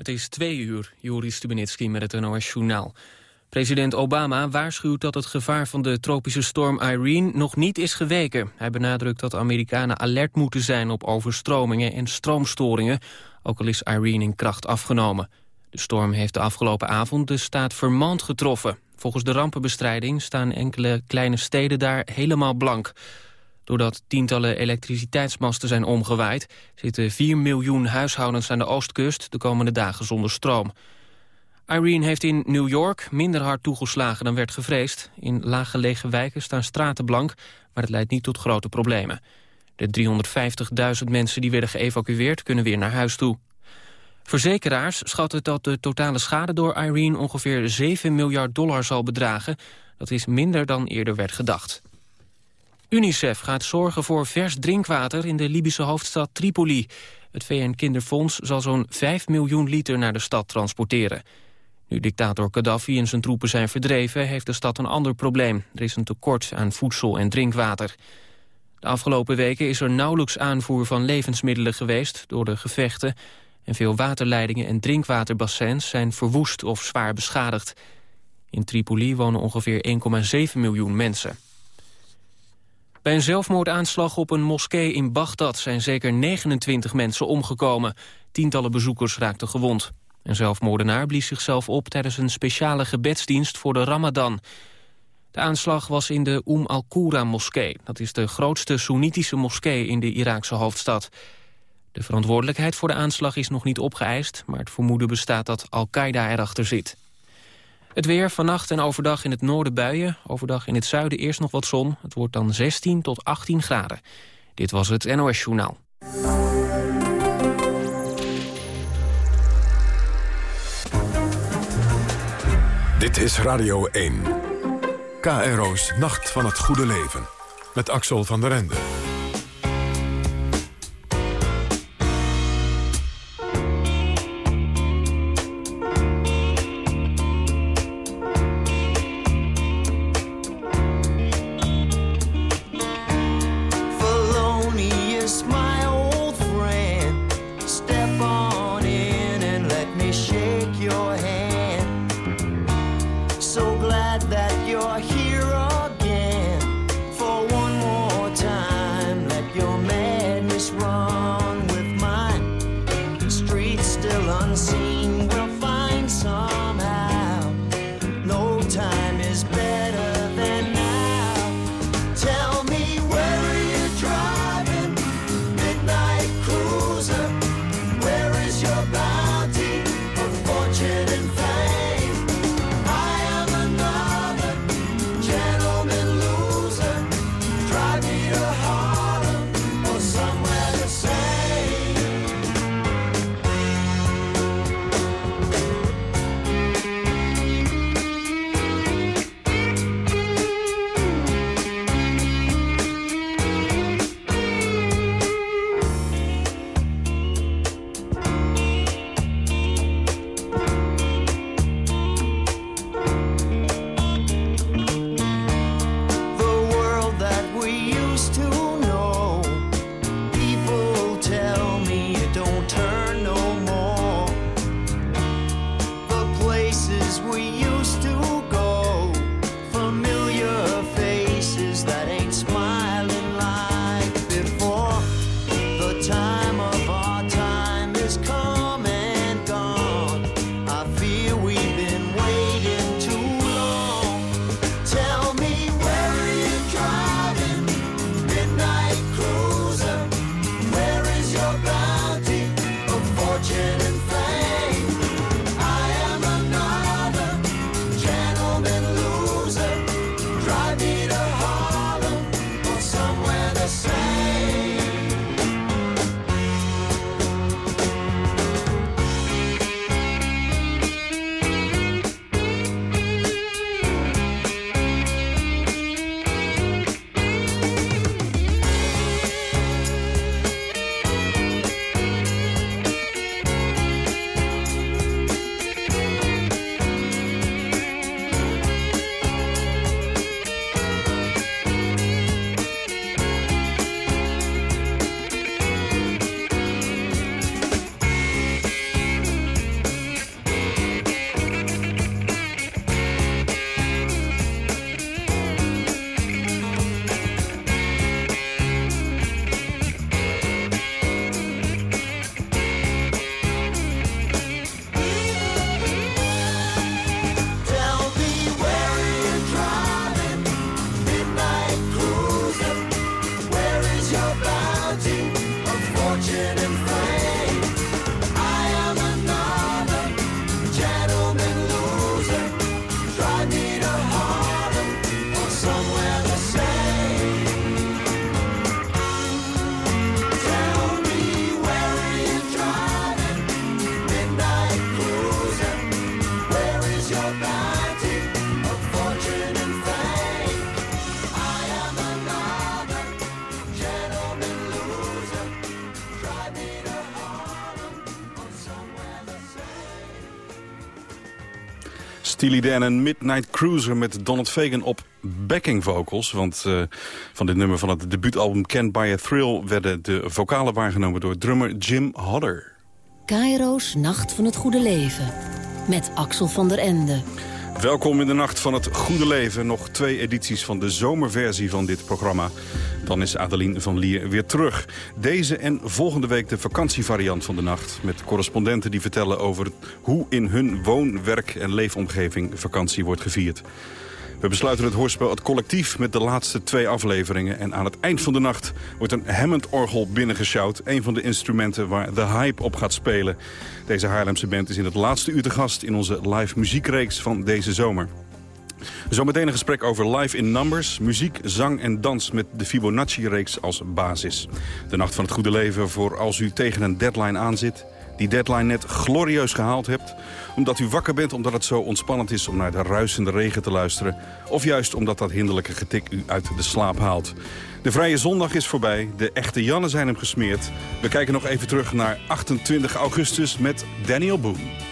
Het is twee uur, Joris Stubenitski met het NOS-journaal. President Obama waarschuwt dat het gevaar van de tropische storm Irene nog niet is geweken. Hij benadrukt dat Amerikanen alert moeten zijn op overstromingen en stroomstoringen, ook al is Irene in kracht afgenomen. De storm heeft de afgelopen avond de staat Vermont getroffen. Volgens de rampenbestrijding staan enkele kleine steden daar helemaal blank. Doordat tientallen elektriciteitsmasten zijn omgewaaid... zitten 4 miljoen huishoudens aan de oostkust de komende dagen zonder stroom. Irene heeft in New York minder hard toegeslagen dan werd gevreesd. In laaggelegen wijken staan straten blank, maar het leidt niet tot grote problemen. De 350.000 mensen die werden geëvacueerd kunnen weer naar huis toe. Verzekeraars schatten dat de totale schade door Irene ongeveer 7 miljard dollar zal bedragen. Dat is minder dan eerder werd gedacht. UNICEF gaat zorgen voor vers drinkwater in de Libische hoofdstad Tripoli. Het VN-kinderfonds zal zo'n 5 miljoen liter naar de stad transporteren. Nu dictator Gaddafi en zijn troepen zijn verdreven... heeft de stad een ander probleem. Er is een tekort aan voedsel en drinkwater. De afgelopen weken is er nauwelijks aanvoer van levensmiddelen geweest... door de gevechten en veel waterleidingen en drinkwaterbassins... zijn verwoest of zwaar beschadigd. In Tripoli wonen ongeveer 1,7 miljoen mensen. Bij een zelfmoordaanslag op een moskee in Bagdad zijn zeker 29 mensen omgekomen. Tientallen bezoekers raakten gewond. Een zelfmoordenaar blies zichzelf op tijdens een speciale gebedsdienst voor de Ramadan. De aanslag was in de Umm al-Qura-moskee. Dat is de grootste Soenitische moskee in de Iraakse hoofdstad. De verantwoordelijkheid voor de aanslag is nog niet opgeëist... maar het vermoeden bestaat dat Al-Qaeda erachter zit. Het weer vannacht en overdag in het noorden buien. Overdag in het zuiden eerst nog wat zon. Het wordt dan 16 tot 18 graden. Dit was het NOS Journaal. Dit is Radio 1. KRO's Nacht van het Goede Leven. Met Axel van der Ende. Steely Dan en Midnight Cruiser met Donald Fagan op backing vocals. Want uh, van dit nummer van het debuutalbum Can't Buy a Thrill... werden de vocalen waargenomen door drummer Jim Hodder. Cairo's Nacht van het Goede Leven. Met Axel van der Ende. Welkom in de Nacht van het Goede Leven. Nog twee edities van de zomerversie van dit programma. Dan is Adeline van Lier weer terug. Deze en volgende week de vakantievariant van de nacht. Met correspondenten die vertellen over hoe in hun woon-, werk- en leefomgeving vakantie wordt gevierd. We besluiten het hoorspel Het Collectief met de laatste twee afleveringen. En aan het eind van de nacht wordt een Hammond-orgel binnengesjouwd. Een van de instrumenten waar The Hype op gaat spelen. Deze Haarlemse band is in het laatste uur te gast in onze live muziekreeks van deze zomer. Zometeen een gesprek over live in numbers, muziek, zang en dans met de Fibonacci-reeks als basis. De Nacht van het Goede Leven voor als u tegen een deadline aanzit die deadline net glorieus gehaald hebt... omdat u wakker bent omdat het zo ontspannend is om naar de ruisende regen te luisteren... of juist omdat dat hinderlijke getik u uit de slaap haalt. De Vrije Zondag is voorbij, de echte Jannen zijn hem gesmeerd. We kijken nog even terug naar 28 augustus met Daniel Boone.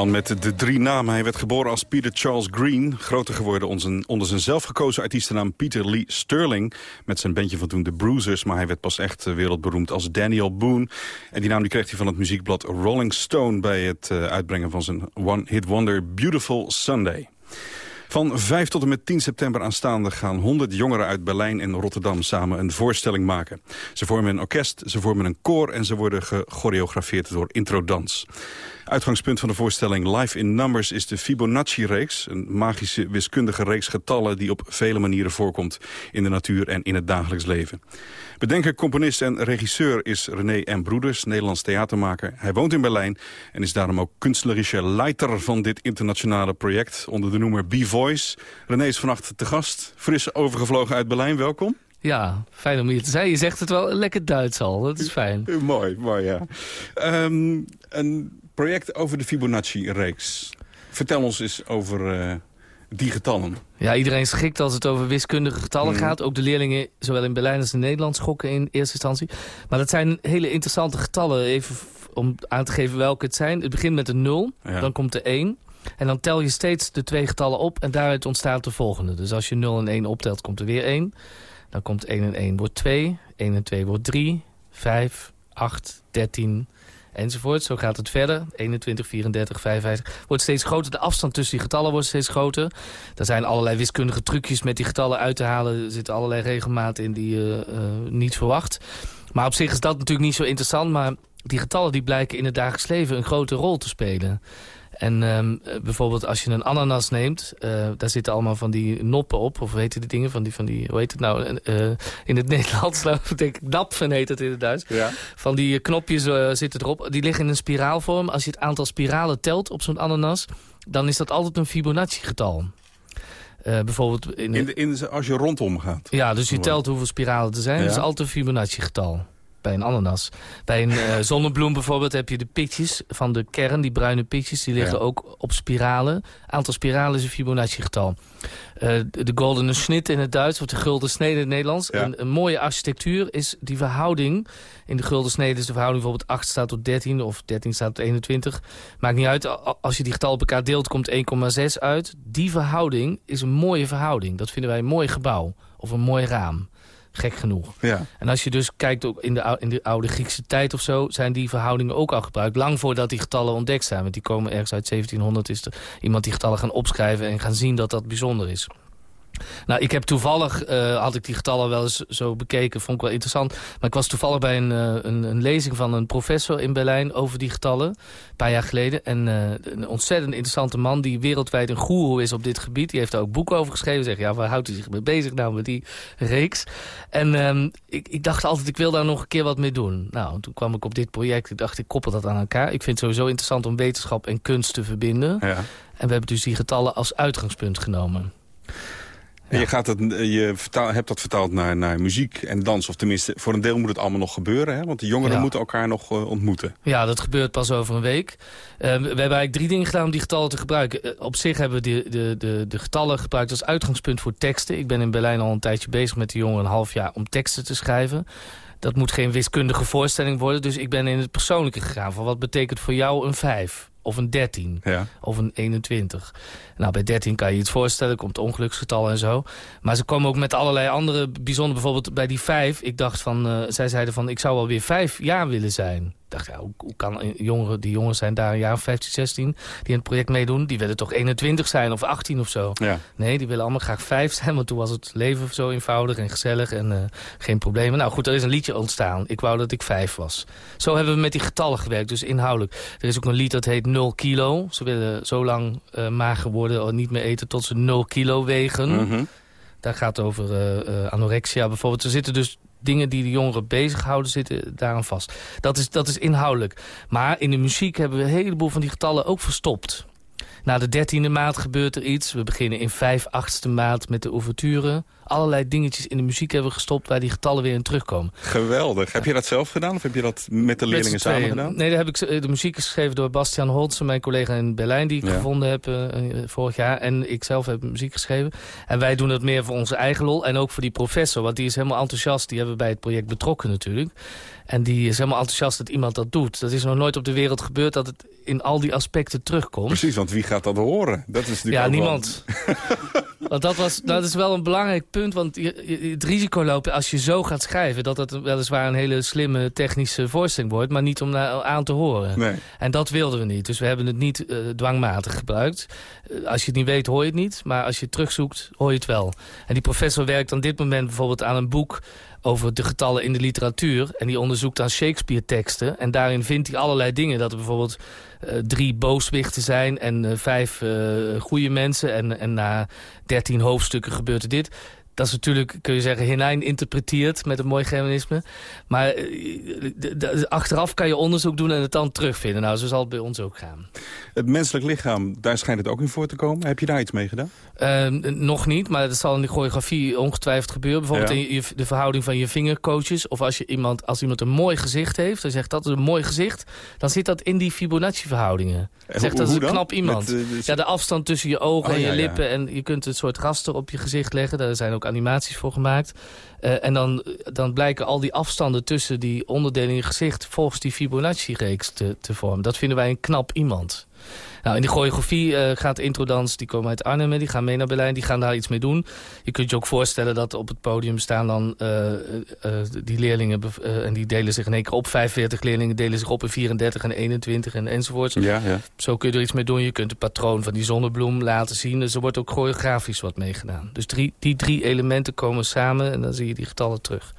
Man met de drie namen. Hij werd geboren als Peter Charles Green. Groter geworden onder zijn, zelfgekozen artiestennaam Peter Lee Sterling. Met zijn bandje van toen de Bruisers. Maar hij werd pas echt eh, wereldberoemd als Daniel Boone. En die naam die kreeg hij van het muziekblad Rolling Stone... bij het eh, uitbrengen van zijn one-hit wonder Beautiful Sunday. Van 5 tot en met 10 september aanstaande gaan 100 jongeren uit Berlijn en Rotterdam samen een voorstelling maken. Ze vormen een orkest, ze vormen een koor en ze worden gechoreografeerd door introdans. Uitgangspunt van de voorstelling Live in Numbers is de Fibonacci-reeks. Een magische wiskundige reeks getallen die op vele manieren voorkomt in de natuur en in het dagelijks leven. Bedenker, componist en regisseur is René M. Broeders, Nederlands theatermaker. Hij woont in Berlijn en is daarom ook kunstlerische leider van dit internationale project onder de noemer B-Voice. René is vannacht te gast, fris overgevlogen uit Berlijn. Welkom. Ja, fijn om hier te zijn. Je zegt het wel lekker Duits al, dat is fijn. Mooi, mooi ja. Um, een project over de Fibonacci-reeks. Vertel ons eens over uh, die getallen. Ja, iedereen schikt als het over wiskundige getallen Mhm. gaat. Ook de leerlingen, zowel in Berlijn als in Nederland, schokken in eerste instantie. Maar dat zijn hele interessante getallen. Even om aan te geven welke het zijn. Het begint met een 0, Ja. dan komt de 1. En dan tel je steeds de twee getallen op en daaruit ontstaat de volgende. Dus als je 0 en 1 optelt, komt er weer 1. Dan komt 1 en 1 wordt 2. 1 en 2 wordt 3. 5, 8, 13 enzovoort. Zo gaat het verder. 21, 34, 55. Wordt steeds groter. De afstand tussen die getallen wordt steeds groter. Er zijn allerlei wiskundige trucjes met die getallen uit te halen. Er zitten allerlei regelmaten in die je eh, niet verwacht. Maar op zich is dat natuurlijk niet zo interessant. Maar die getallen die blijken in het dagelijks leven een grote rol te spelen. En ehm, eh, bijvoorbeeld als je een ananas neemt, eh, daar zitten allemaal van die noppen op. Of heet die dingen? Van die, van die, hoe heet het nou? Eh, in het Nederlands nou, denk ik napfen heet het in het Duits. Ja. Van die knopjes zitten erop. Die liggen in een spiraalvorm. Als je het aantal spiralen telt op zo'n ananas, dan is dat altijd een Fibonacci-getal. Bijvoorbeeld in, In de, in de- als je rondom gaat. ja, dus je telt hoeveel spiralen er zijn. Ja. Dat is altijd een Fibonacci-getal. Bij een ananas. Bij een eh, zonnebloem bijvoorbeeld heb je de pitjes van de kern. Die bruine pitjes, die liggen Ja. ook op spiralen. Aantal spiralen is een Fibonacci-getal. Eh, de de goldene snit in het Duits, of de gulden snede in het Nederlands. Ja. Een, een mooie architectuur is die verhouding. In de gulden snede is de verhouding bijvoorbeeld 8 staat tot 13 of 13 staat tot 21. Maakt niet uit, als je die getal op elkaar deelt komt 1,6 uit. Die verhouding is een mooie verhouding. Dat vinden wij een mooi gebouw of een mooi raam. Gek genoeg. Ja. En als je dus kijkt ook in de, in de oude Griekse tijd of zo... zijn die verhoudingen ook al gebruikt. Lang voordat die getallen ontdekt zijn. Want die komen ergens uit 1700. Is er iemand die getallen gaan opschrijven en gaan zien dat dat bijzonder is. Nou, ik heb toevallig, eh, had ik die getallen wel eens zo bekeken, vond ik wel interessant. Maar ik was toevallig bij een, eh, een, een lezing van een professor in Berlijn over die getallen. Een paar jaar geleden. En eh, een ontzettend interessante man die wereldwijd een goeroe is op dit gebied. Die heeft daar ook boeken over geschreven. Zeg, ja, waar houdt hij zich mee bezig nou met die reeks? En ehm, ik, ik dacht altijd, ik wil daar nog een keer wat mee doen. Nou, toen kwam ik op dit project. Ik dacht, ik koppel dat aan elkaar. Ik vind het sowieso interessant om wetenschap en kunst te verbinden. ja. En we hebben dus die getallen als uitgangspunt genomen. En je, gaat het, je vertaal, hebt dat vertaald naar, naar muziek en dans. Of tenminste, voor een deel moet het allemaal nog gebeuren. Hè? Want de jongeren moeten elkaar nog eh, ontmoeten. Ja, dat gebeurt pas over een week. Eh, we hebben eigenlijk drie dingen gedaan om die getallen te gebruiken. Eh, op zich hebben we de, de, de, de getallen gebruikt als uitgangspunt voor teksten. Ik ben in Berlijn al een tijdje bezig met de jongeren een half jaar om teksten te schrijven. Dat moet geen wiskundige voorstelling worden. Dus ik ben in het persoonlijke gegaan. Van wat betekent voor jou een 5 of een 13? Ja. of een 21. Nou, bij 13 kan je je het voorstellen, komt ongeluksgetal en zo. Maar ze komen ook met allerlei andere bijzonder. Bijvoorbeeld bij die 5, ik dacht van, eh, zij zeiden van, ik zou wel weer 5 jaar willen zijn. Dacht, ja, hoe, hoe kan jongeren, die jongens zijn daar een jaar of 15, 16, die in het project meedoen, die willen toch 21 zijn of 18 of zo. Ja. Nee, die willen allemaal graag 5 zijn, want toen was het leven zo eenvoudig en gezellig en eh, geen problemen. Nou goed, er is een liedje ontstaan. Ik wou dat ik 5 was. Zo hebben we met die getallen gewerkt, dus inhoudelijk. Er is ook een lied dat heet 0 kilo. Ze willen zo lang eh, mager worden of niet meer eten tot ze 0 kilo wegen. Mhm. Daar gaat over eh, anorexia bijvoorbeeld. Er zitten dus dingen die de jongeren bezighouden, zitten daaraan vast. Dat is, dat is inhoudelijk. Maar in de muziek hebben we een heleboel van die getallen ook verstopt. Na de dertiende maand gebeurt er iets. We beginnen in vijf achtste maand met de ouverture. Allerlei dingetjes in de muziek hebben we gestopt... waar die getallen weer in terugkomen. Geweldig. Heb je dat zelf gedaan of heb je dat met de leerlingen Met samen gedaan? Nee, daar heb ik, eh, de muziek is geschreven door Bastian Holtze, mijn collega in Berlijn... die ik Ja. gevonden heb eh, eh, vorig jaar. En ik zelf heb muziek geschreven. En wij doen het meer voor onze eigen lol. En ook voor die professor, want die is helemaal enthousiast. Die hebben we bij het project betrokken natuurlijk. En die is helemaal enthousiast dat iemand dat doet. Dat is nog nooit op de wereld gebeurd dat het in al die aspecten terugkomt. Precies, want wie gaat dat horen? Dat is natuurlijk Ja, wel- niemand. want dat, was, dat is wel een belangrijk punt. Want je, je- het risico lopen als je zo gaat schrijven... dat het weliswaar een hele slimme technische voorstelling wordt... maar niet om naar, aan te horen. Nee. En dat wilden we niet. Dus we hebben het niet eh, dwangmatig gebruikt. Eh, als je het niet weet, hoor je het niet. Maar als je het terugzoekt, hoor je het wel. En die professor werkt aan dit moment bijvoorbeeld aan een boek over de getallen in de literatuur. En die onderzoekt aan Shakespeare-teksten. En daarin vindt hij allerlei dingen. Dat er bijvoorbeeld drie booswichten zijn en eh, vijf eh, goede mensen. En, en na dertien hoofdstukken gebeurt er dit. Dat is natuurlijk, kun je zeggen, hinein interpreteert met een mooi germanisme. Maar eh, achteraf kan je onderzoek doen en het dan terugvinden. Nou, zo zal het bij ons ook gaan. Het menselijk lichaam, daar schijnt het ook in voor te komen. Heb je daar iets mee gedaan? Ehm, nog niet, maar dat zal in de choreografie ongetwijfeld gebeuren. Bijvoorbeeld in de verhouding van je vingercoaches. Of als, je iemand, als iemand een mooi gezicht heeft, dan zegt dat is een mooi gezicht. Dan zit dat in die Fibonacci-verhoudingen. Zegt dat is een knap iemand. Eh, ja, de afstand tussen je ogen oh, en je lippen. En je kunt een soort raster op je gezicht leggen. Daar zijn ook animaties voor gemaakt. Uh, en dan, dan blijken al die afstanden tussen die onderdelen in je gezicht... volgens die Fibonacci-reeks te, te vormen. Dat vinden wij een knap iemand. Nou, in die choreografie uh, gaat Introdans, die komen uit Arnhem, die gaan mee naar Berlijn, die gaan daar iets mee doen. Je kunt je ook voorstellen dat op het podium staan dan uh, uh, die leerlingen, en die delen zich in één keer op. 45 leerlingen delen zich op in 34 en 21 en enzovoort. Ja, ja. Zo kun je er iets mee doen. Je kunt het patroon van die zonnebloem laten zien. Dus er wordt ook choreografisch wat meegedaan. Dus drie, die drie elementen komen samen en dan zie je die getallen terug.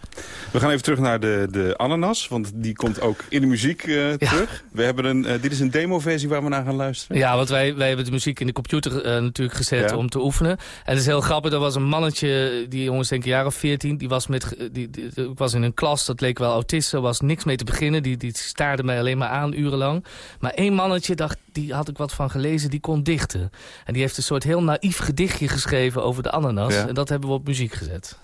We gaan even terug naar de, de ananas, want die komt ook in de muziek terug. We hebben een, dit is een demo-versie waar we naar gaan luisteren. Ja, want wij, wij hebben de muziek in de computer uh, natuurlijk gezet om te oefenen. En het is heel grappig, er was een mannetje, die jongens denk ik een jaar of veertien... die was, met, die, die, was in een klas, dat leek wel autist, er was niks mee te beginnen. Die, die staarde mij alleen maar aan, urenlang. Maar één mannetje, dacht, die had ik wat van gelezen, die kon dichten. En die heeft een soort heel naïef gedichtje geschreven over de ananas. En dat hebben we op muziek gezet.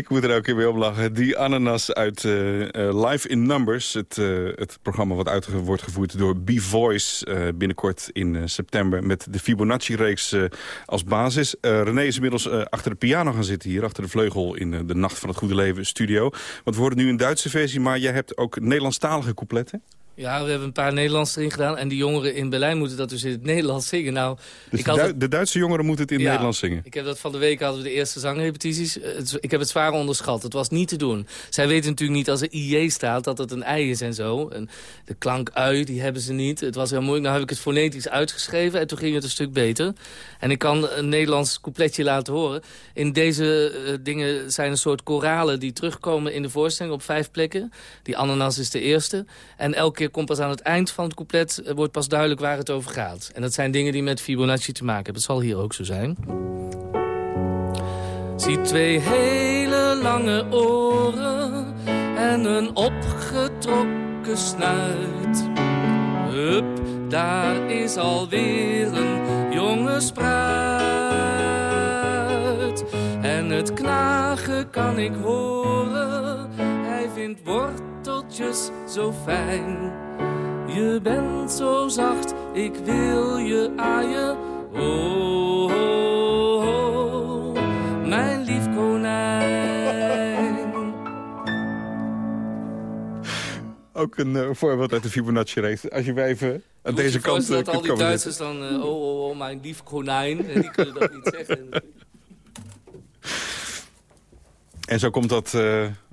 Ik moet er ook weer op lachen. Die ananas uit uh, Live in Numbers. Het, uh, het programma wat uit wordt gevoerd door B-Voice. binnenkort in september met de Fibonacci-reeks als basis. René is inmiddels achter de piano gaan zitten hier. Achter de vleugel in de Nacht van het Goede Leven studio. Want we horen nu een Duitse versie. Maar jij hebt ook Nederlandstalige coupletten. Ja, we hebben een paar Nederlands erin gedaan. En die jongeren in Berlijn moeten dat dus in het Nederlands zingen. Nou, dus ik de, de, Duitse jongeren moeten het in het Nederlands zingen? Ik heb dat van de week hadden we de eerste zangrepetities. Eh, ik heb het zwaar onderschat. Het was niet te doen. Zij weten natuurlijk niet als er IJ staat dat het een ei is en zo. En de klank ui, die hebben ze niet. Het was heel moeilijk. Nou heb ik het fonetisch uitgeschreven en toen ging het een stuk beter. En ik kan een Nederlands coupletje laten horen. In deze uh, dingen zijn een soort koralen die terugkomen in de voorstelling op vijf plekken. Die ananas is de eerste. En elke keer komt pas aan het eind van het couplet... Wordt pas duidelijk waar het over gaat. En dat zijn dingen die met Fibonacci te maken hebben. Dat zal hier ook zo zijn. Zie twee hele lange oren en een opgetrokken snuit. Hup, daar is alweer een jonge spruit. En het knagen kan ik horen, vindt worteltjes zo fijn. Je bent zo zacht, ik wil je aaien. Oh, oh, oh, mijn lief konijn. Ook een uh, voorbeeld uit de Fibonacci-race. Als je bij even aan deze kant uh, dat al die Duitsers dan, uh, oh, oh, oh, mijn lief konijn. En die kunnen dat niet zeggen. En zo komt dat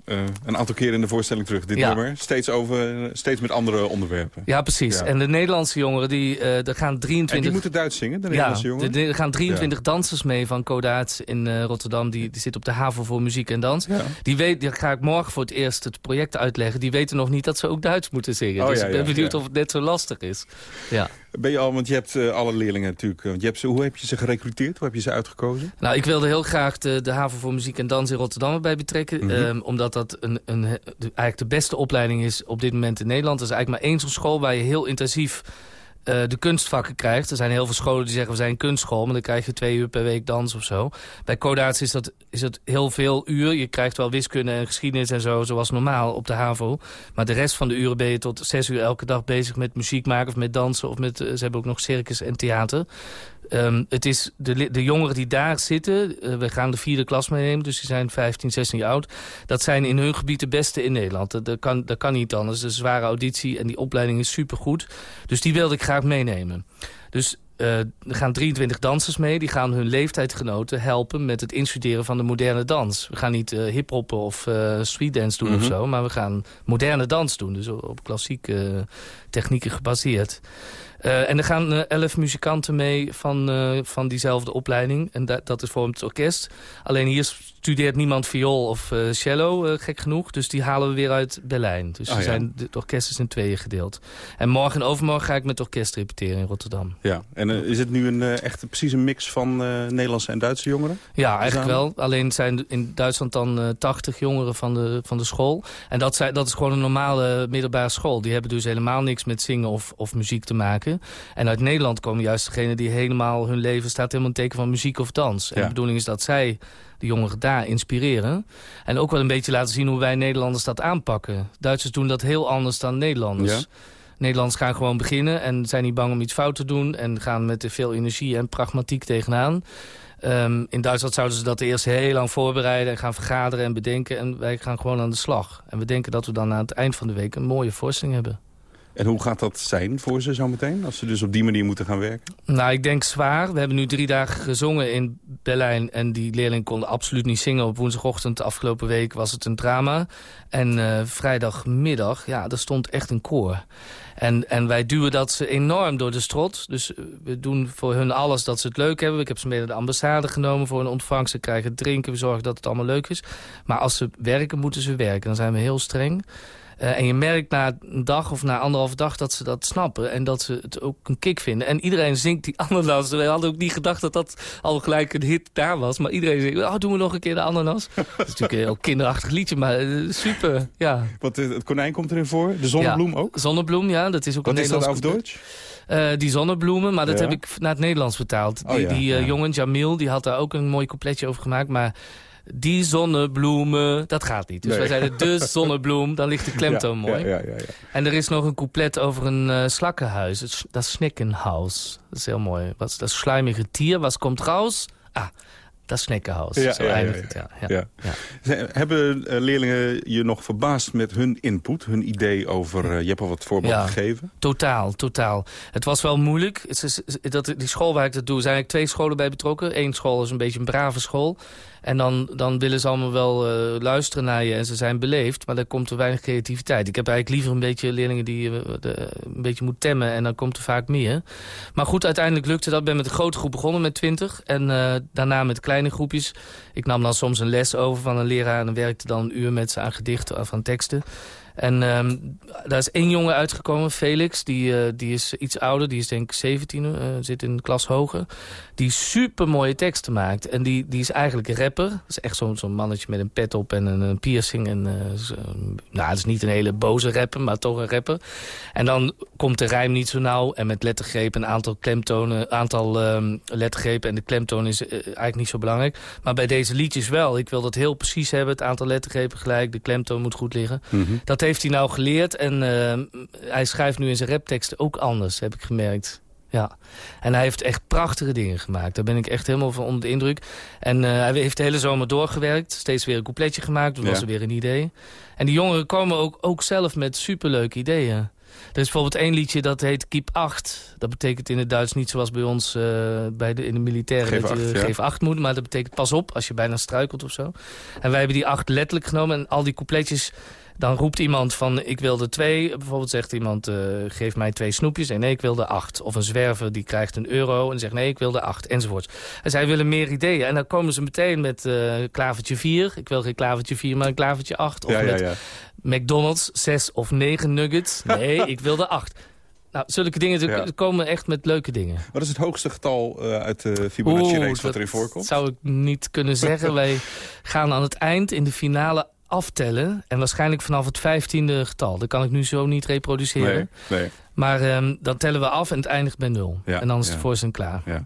eh, een aantal keren in de voorstelling terug, dit Ja. nummer. Steeds, over, steeds met andere onderwerpen. Ja, precies. Ja. En de Nederlandse jongeren, die, eh er gaan 23... En die moeten Duits zingen, de ja, Nederlandse jongen? de- er gaan 23 dansers mee van Codaats in eh, Rotterdam. Die, die zit op de haven voor muziek en dans. Ja. Die weet, daar ga ik morgen voor het eerst het project uitleggen. Die weten nog niet dat ze ook Duits moeten zingen. Oh, dus ja, ik ben ja, benieuwd ja. of het net zo lastig is. Ja. Ben je al, want je hebt alle leerlingen natuurlijk. Want je hebt ze, hoe heb je ze gerecruiteerd? Hoe heb je ze uitgekozen? Nou, ik wilde heel graag de, de haven voor muziek en dans in Rotterdam erbij betrekken. Mhm. ehm, omdat dat een, een, eigenlijk de beste opleiding is op dit moment in Nederland. Er is eigenlijk maar één zo'n school waar je heel intensief eh, de kunstvakken krijgt. Er zijn heel veel scholen die zeggen we zijn kunstschool... maar dan krijg je twee uur per week dans of zo. Bij Codaats is dat, is het heel veel uur. Je krijgt wel wiskunde en geschiedenis en zo, zoals normaal op de HAVO. Maar de rest van de uren ben je tot zes uur elke dag bezig met muziek maken... of met dansen of met, eh, ze hebben ook nog circus en theater. Ehm, het is de, de jongeren die daar zitten, eh, we gaan de vierde klas meenemen, dus die zijn 15, 16 jaar oud. Dat zijn in hun gebied de beste in Nederland. Dat, dat, kan, dat kan niet anders. Een zware auditie en die opleiding is supergoed. Dus die wilde ik graag meenemen. Dus eh, er gaan 23 dansers mee. Die gaan hun leeftijdgenoten helpen met het instuderen van de moderne dans. We gaan niet eh hiphoppen of eh streetdance doen Mhm. of zo. Maar we gaan moderne dans doen. Dus op klassieke technieken gebaseerd. Eh, en er gaan eh, elf muzikanten mee van, eh, van diezelfde opleiding. En da- dat is voor het orkest. Alleen hier studeert niemand viool of cello, gek genoeg. Dus die halen we weer uit Berlijn. Dus ja. zijn, het orkest is in tweeën gedeeld. En morgen en overmorgen ga ik met het orkest repeteren in Rotterdam. Ja. En is het nu een, echt precies een mix van Nederlandse en Duitse jongeren? Ja, eigenlijk wel. Alleen zijn in Duitsland dan eh 80 jongeren van de, van de school. En dat, zijn, dat is gewoon een normale middelbare school. Die hebben dus helemaal niks met zingen of, of muziek te maken. En uit Nederland komen juist degenen die helemaal hun leven staat helemaal in het teken van muziek of dans. En Ja. de bedoeling is dat zij de jongeren daar inspireren. En ook wel een beetje laten zien hoe wij Nederlanders dat aanpakken. Duitsers doen dat heel anders dan Nederlanders. Ja. Nederlanders gaan gewoon beginnen en zijn niet bang om iets fout te doen... en gaan met veel energie en pragmatiek tegenaan. Ehm, in Duitsland zouden ze dat eerst heel lang voorbereiden... en gaan vergaderen en bedenken. En wij gaan gewoon aan de slag. En we denken dat we dan aan het eind van de week een mooie voorstelling hebben. En hoe gaat dat zijn voor ze zometeen? Als ze dus op die manier moeten gaan werken? Nou, ik denk zwaar. We hebben nu drie dagen gezongen in Berlijn... en die leerlingen konden absoluut niet zingen. Op woensdagochtend de afgelopen week was het een drama. En eh, vrijdagmiddag, ja, er stond echt een koor. En, en wij duwen dat ze enorm door de strot. Dus eh, we doen voor hun alles dat ze het leuk hebben. Ik heb ze mee naar de ambassade genomen voor een ontvangst. Ze krijgen drinken, we zorgen dat het allemaal leuk is. Maar als ze werken, moeten ze werken. Dan zijn we heel streng. Eh, en je merkt na een dag of na anderhalve dag dat ze dat snappen. En dat ze het ook een kick vinden. En iedereen zingt die ananas. We hadden ook niet gedacht dat dat al gelijk een hit daar was. Maar iedereen zingt, oh, doen we nog een keer de ananas. dat is natuurlijk een heel kinderachtig liedje, maar eh, super. Ja. Want eh, het konijn komt erin voor. De zonnebloem Ja. ook. Zonnebloem, ja, dat is ook Wat een is dat Nederlands Deutsch? eh, die zonnebloemen, maar dat Ja. heb ik naar het Nederlands vertaald. Oh die ja, die ja. jongen, Jamil, die had daar ook een mooi coupletje over gemaakt. Maar die zonnebloemen, dat gaat niet. Dus Nee. wij zeiden de zonnebloem, dan ligt de klemtoon Ja, mooi. Ja, ja. En er is nog een couplet over een eh, slakkenhuis. Het, dat Sneckenhaus. Dat is heel mooi. Wat, dat slijmige tier, was komt raus? Ah, dat. Ja, Zo eindigt het. Ze- Hebben eh, leerlingen je nog verbaasd met hun input, hun idee over... eh, je hebt al wat voorbeelden Ja. gegeven. Totaal, totaal. Het was wel moeilijk. Het is, dat, die school waar ik dat doe, zijn eigenlijk twee scholen bij betrokken. Eén school is een beetje een brave school. En dan, dan willen ze allemaal wel eh, luisteren naar je en ze zijn beleefd. Maar dan komt er weinig creativiteit. Ik heb eigenlijk liever een beetje leerlingen die je de, een beetje moet temmen. En dan komt er vaak meer. Maar goed, uiteindelijk lukte dat. Ik ben met een grote groep begonnen met twintig. En eh, daarna met kleine groepjes. Ik nam dan soms een les over van een leraar. En werkte dan een uur met ze aan gedichten of aan teksten. En ehm, daar is één jongen uitgekomen, Felix. Die, eh, die is iets ouder, die is denk ik 17, eh, zit in een klas hoger. Die super mooie teksten maakt. En die, die is eigenlijk een rapper. Dat is echt zo'n zo'n mannetje met een pet op en een, een piercing. En, eh, nou, het is niet een hele boze rapper, maar toch een rapper. En dan komt de rijm niet zo nauw. En met lettergrepen, een aantal klemtonen, aantal ehm, lettergrepen. En de klemtoon is eh, eigenlijk niet zo belangrijk. Maar bij deze liedjes wel. Ik wil dat heel precies hebben. Het aantal lettergrepen gelijk. De klemtoon moet goed liggen. Dat heeft hij nou geleerd. En eh, hij schrijft nu in zijn rapteksten ook anders, heb ik gemerkt. Ja. En hij heeft echt prachtige dingen gemaakt. Daar ben ik echt helemaal van onder de indruk. En eh, hij heeft de hele zomer doorgewerkt. Steeds weer een coupletje gemaakt. Toen Ja. was er weer een idee. En die jongeren komen ook, ook zelf met superleuke ideeën. Er is bijvoorbeeld één liedje dat heet Keep 8. Dat betekent in het Duits niet zoals bij ons uh, bij de, in de militaire Geef dat je acht, ja. geef 8 moet. Maar dat betekent pas op als je bijna struikelt of zo. En wij hebben die 8 letterlijk genomen. En al die coupletjes dan roept iemand van ik wilde twee. Bijvoorbeeld zegt iemand uh, geef mij twee snoepjes. En nee, ik wilde acht. Of een zwerver die krijgt een euro en zegt nee, ik wilde acht. Enzovoort. En zij willen meer ideeën. En dan komen ze meteen met uh, klavertje vier. Ik wil geen klavertje vier, maar een klavertje acht. Of Ja, met ja. McDonald's zes of negen nuggets. Nee, ik wilde acht. Nou, zulke dingen Ja. komen echt met leuke dingen. Wat is het hoogste getal eh, uit de Fibonacci-reeks wat erin voorkomt? zou ik niet kunnen zeggen. Wij gaan aan het eind in de finale aftellen. En waarschijnlijk vanaf het vijftiende getal. Dat kan ik nu zo niet reproduceren. Nee, nee. Maar ehm, dan tellen we af en het eindigt bij nul. Ja, en dan is het ja. voorzien klaar. Ja.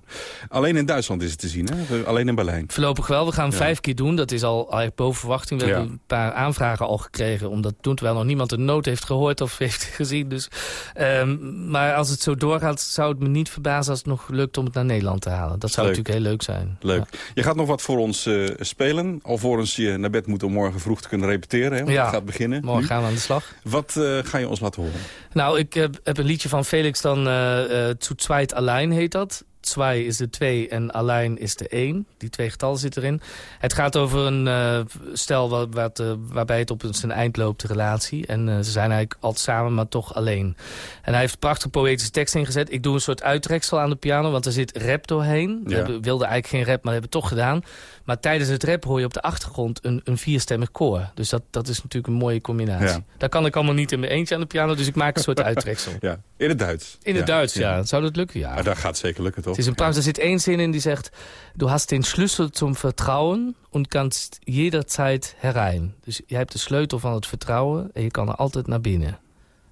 Alleen in Duitsland is het te zien, hè? Alleen in Berlijn. Voorlopig wel. We gaan vijf keer doen. Dat is al eigenlijk boven verwachting. We hebben een paar aanvragen al gekregen om dat te doen. Terwijl nog niemand de nood heeft gehoord of heeft gezien. Dus, ehm, maar als het zo doorgaat, zou het me niet verbazen als het nog lukt om het naar Nederland te halen. Dat zou Leuk. natuurlijk heel leuk zijn. Leuk. Je gaat nog wat voor ons eh, spelen. Alvorens je naar bed moet om morgen vroeg te kunnen repeteren. Hè? Want Ja. gaat beginnen. Morgen nu. gaan we aan de slag. Wat eh, ga je ons laten horen? Nou, ik heb, heb een liedje van Felix dan eh, Zu allein heet dat. Zwei is de 2 en allein is de 1. Die twee getallen zitten erin. Het gaat over een eh, stel wat, wat, eh, waarbij het op zijn eind loopt, de relatie. En eh, ze zijn eigenlijk altijd samen, maar toch alleen. En hij heeft prachtige poëtische tekst ingezet. Ik doe een soort uittreksel aan de piano, want er zit rap doorheen. We Ja. wilden eigenlijk geen rap, maar hebben toch gedaan. Maar tijdens het rap hoor je op de achtergrond een, een vierstemmig koor. Dus dat, dat is natuurlijk een mooie combinatie. Ja. Dat kan ik allemaal niet in mijn eentje aan de piano, dus ik maak een soort uittreksel. Ja, in het Duits. In het Duits, ja. Zou dat lukken? Ja. Maar dat gaat zeker lukken, toch? Het is een prachtig. Er zit één zin in die zegt... Du hast den Schlüssel zum Vertrauen und kannst jederzeit herein. Dus je hebt de sleutel van het vertrouwen en je kan er altijd naar binnen.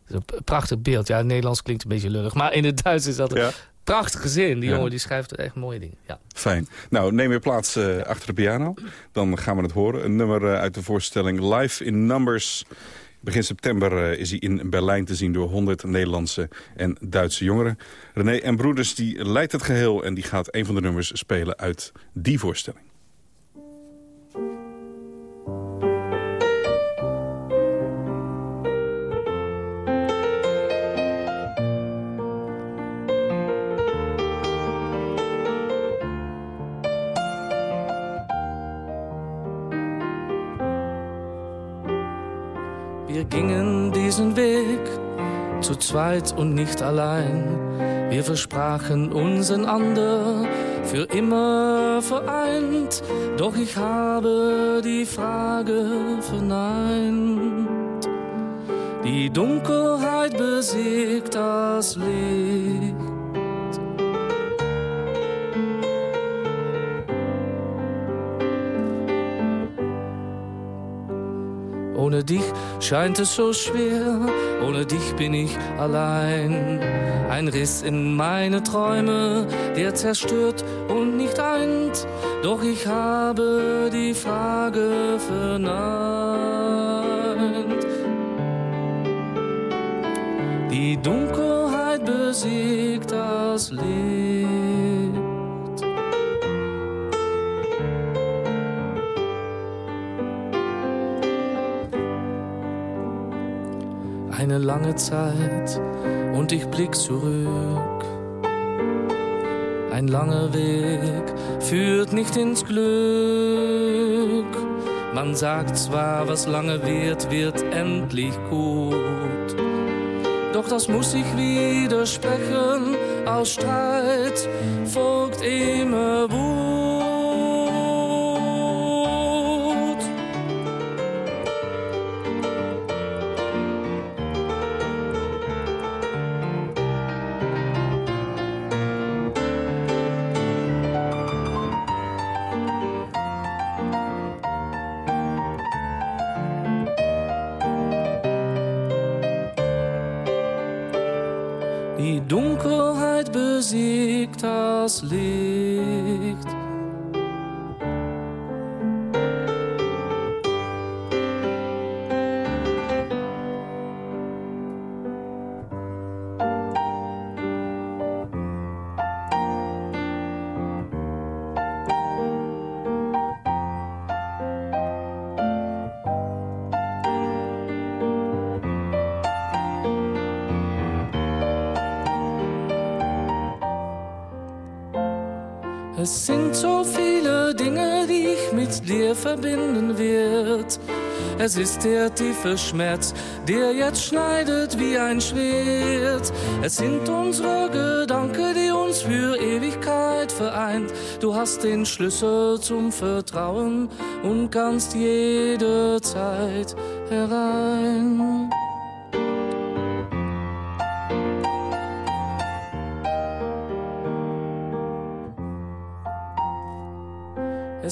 Dat is een prachtig beeld. Ja, het Nederlands klinkt een beetje lullig. Maar in het Duits is dat een Ja, prachtige zin. Die Ja. jongen die schrijft er echt mooie dingen. Ja. fijn. Nou, neem weer plaats eh, achter de piano. Dan gaan we het horen. Een nummer eh, uit de voorstelling Live in Numbers. Begin september eh, is hij in Berlijn te zien door 100 Nederlandse en Duitse jongeren. René en Broeders die leidt het geheel en die gaat een van de nummers spelen uit die voorstelling. Gingen diesen Weg zu zweit und nicht allein. Wir versprachen uns einander für immer vereint. Doch ich habe die Frage verneint. Die Dunkelheit besiegt das Licht. Ohne dich scheint es so schwer, ohne dich bin ich allein. Ein Riss in meine Träume, der zerstört und nicht eint. Doch ich habe die Frage verneint. Die Dunkelheit besiegt das Licht. Eine lange Zeit und ich blick zurück. Ein langer Weg führt nicht ins Glück. Man sagt zwar, was lange wird, wird endlich gut. Doch das muss ich widersprechen, aus Streit folgt immer Wut. Es sind so viele Dinge, die ich mit dir verbinden wird. Es ist der tiefe Schmerz, der jetzt schneidet wie ein Schwert. Es sind unsere Gedanken, die uns für Ewigkeit vereint. Du hast den Schlüssel zum Vertrauen und kannst jederzeit herein.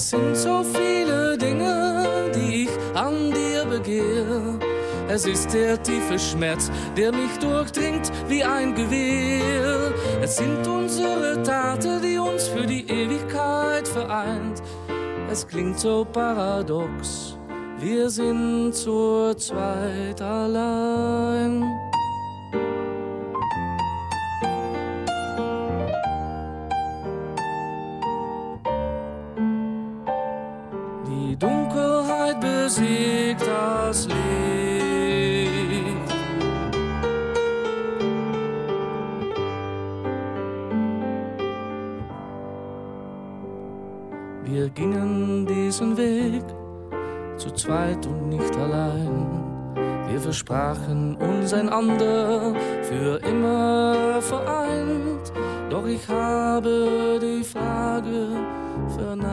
Es sind so viele Dinge, die ich an dir begehr. Es ist der tiefe Schmerz, der mich durchdringt wie ein Gewehr. Es sind unsere Taten, die uns für die Ewigkeit vereint. Es klingt so paradox, wir sind zur zweit allein. Einander für immer vereint. Doch ich habe die Frage verneint.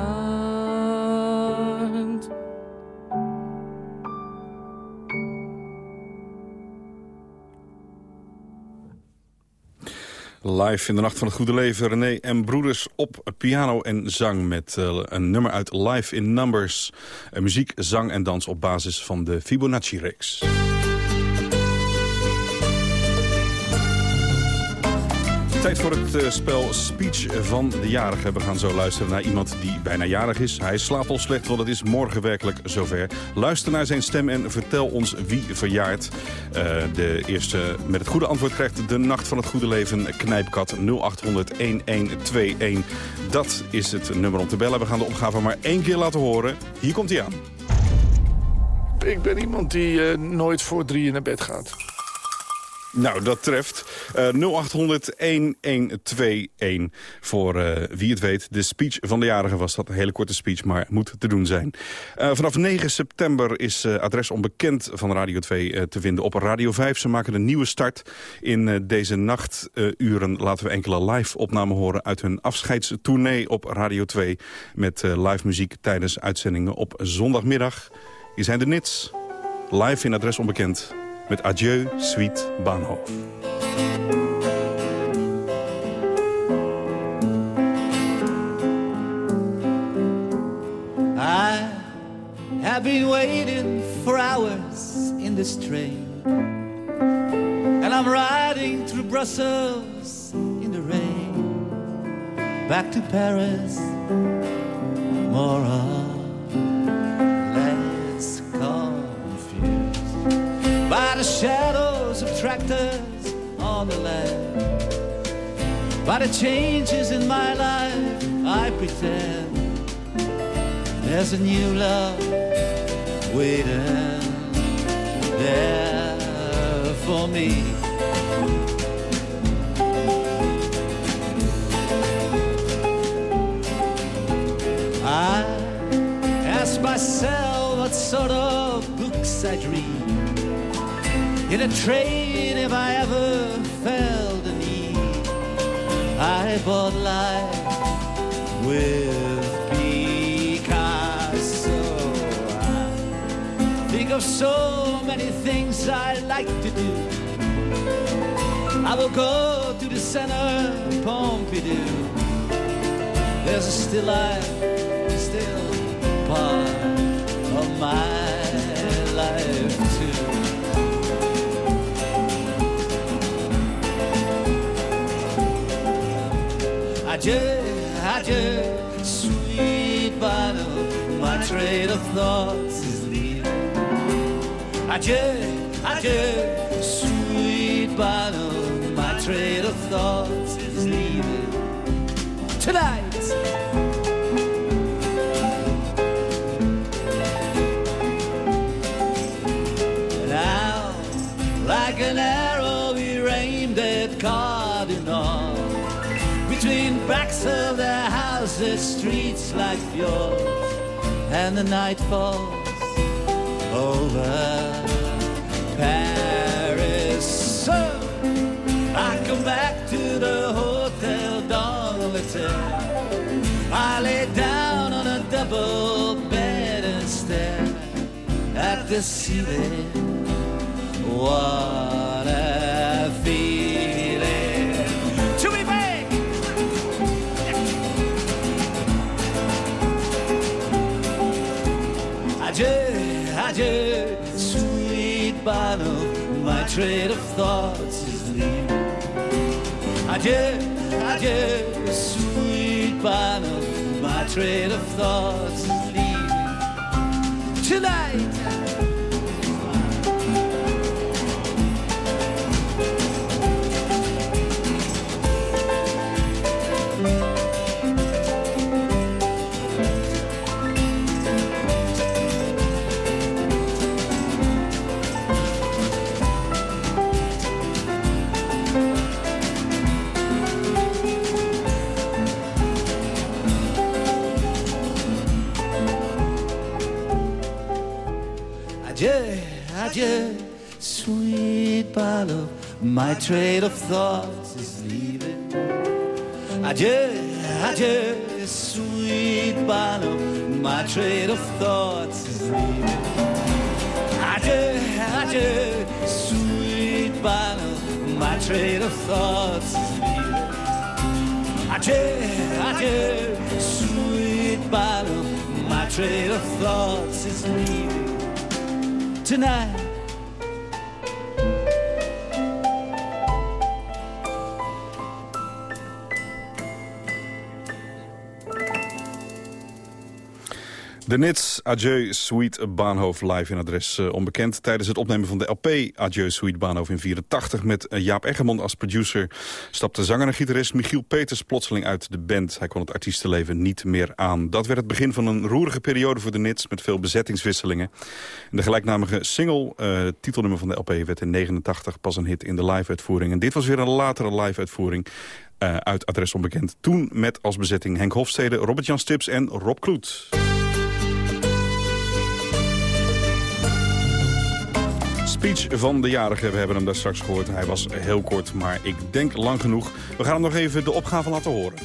Live in de Nacht van het Goede Leven. René en Broeders op piano en zang met uh, een nummer uit Live in Numbers. Uh, muziek, zang en dans op basis van de Fibonacci-reeks. Tijd voor het uh, spel Speech van de jarige. We gaan zo luisteren naar iemand die bijna jarig is. Hij slaapt al slecht, want het is morgen werkelijk zover. Luister naar zijn stem en vertel ons wie verjaart. Uh, de eerste met het goede antwoord krijgt de Nacht van het Goede Leven Knijpkat 0800-1121. Dat is het nummer om te bellen. We gaan de opgave maar één keer laten horen. Hier komt hij aan. Ik ben iemand die uh, nooit voor drieën naar bed gaat. Nou, dat treft. Uh, 0800-1121 voor uh, wie het weet. De speech van de jarige was dat. Een hele korte speech, maar moet te doen zijn. Uh, vanaf 9 september is adres onbekend van Radio 2 te vinden op Radio 5. Ze maken een nieuwe start. In deze nachturen laten we enkele live opnamen horen... uit hun afscheidstournee op Radio 2... met live muziek tijdens uitzendingen op zondagmiddag. Hier zijn de Nits. Live in adres onbekend met Adieu, Sweet Bahnhof. I have been waiting for hours in this train And I'm riding through Brussels in the rain Back to Paris, more By the shadows of tractors on the land By the changes in my life I pretend there's a new love waiting there for me. I ask myself what sort of books I read. In a train, if I ever felt the need, I bought life with Picasso. think of so many things I like to do. I will go to the center Pompidou. There's a still life, still part of my Adieu, adieu, sweet bottle, my train of thoughts is leaving. Adieu, adieu, sweet bottle. My train of thoughts is leaving tonight. Houses, streets like yours, and the night falls over Paris. So I come back to the Hotel d'Angleterre. I lay down on a double bed and stare at the ceiling. Bottle. My trade of thoughts is leaving. Adieu, adieu, sweet bottle. My trade of thoughts is leaving tonight. My trade of thoughts is leaving. Adieu, adieu, sweet bottle. My trade of thoughts is leaving. Adieu, adieu, sweet bottle. My trade of thoughts is leaving. Adieu, adieu, sweet bottle. My trade of thoughts is leaving tonight. De Nits, Adieu, Sweet Baanhof, live in adres eh, onbekend. Tijdens het opnemen van de LP Adieu, Sweet Baanhof in 84... met eh, Jaap Eggermond als producer... stapte zanger en gitarist Michiel Peters plotseling uit de band. Hij kon het artiestenleven niet meer aan. Dat werd het begin van een roerige periode voor de Nits... met veel bezettingswisselingen. En de gelijknamige single, eh, titelnummer van de LP... werd in 89 pas een hit in de live-uitvoering. En dit was weer een latere live-uitvoering... uit Adres Onbekend. Toen met als bezetting Henk Hofstede, Robert-Jan Stips en Rob Kloet. Speech van de jarige, we hebben hem daar straks gehoord. Hij was heel kort, maar ik denk lang genoeg. We gaan hem nog even de opgave laten horen.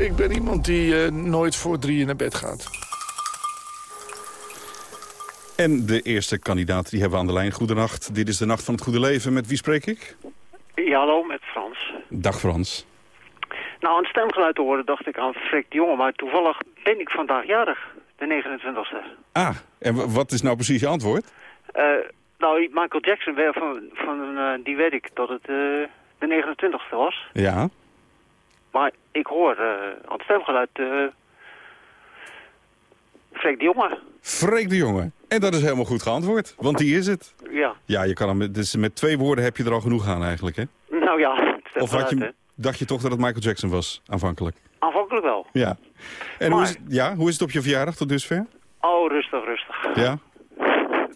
Ik ben iemand die eh, nooit voor drieën naar bed gaat. En de eerste kandidaat, die hebben we aan de lijn. Goedenacht, dit is de Nacht van het Goede Leven. Met wie spreek ik? Ja, hallo, met Frans. Dag Frans. Nou, aan het stemgeluid te horen dacht ik aan Freek de Jonge, maar toevallig ben ik vandaag jarig, de 29e. Ah, en wat is nou precies je antwoord? Eh, nou, Michael Jackson, van, van, eh, die weet ik dat het eh, de 29e was. Ja. Maar ik hoor aan het stemgeluid Freek de Jonge. Freek de Jonge. En dat is helemaal goed geantwoord, want die is het. Ja, Ja, je kan hem, met- dus met twee woorden heb je er al genoeg aan eigenlijk, hè? nou ja, het Of had je, dacht je toch dat het Michael Jackson was, aanvankelijk? Aanvankelijk wel. Ja. En hoe is, het- ja, hoe is het op je verjaardag tot dusver? Oh, rustig, rustig. Ja?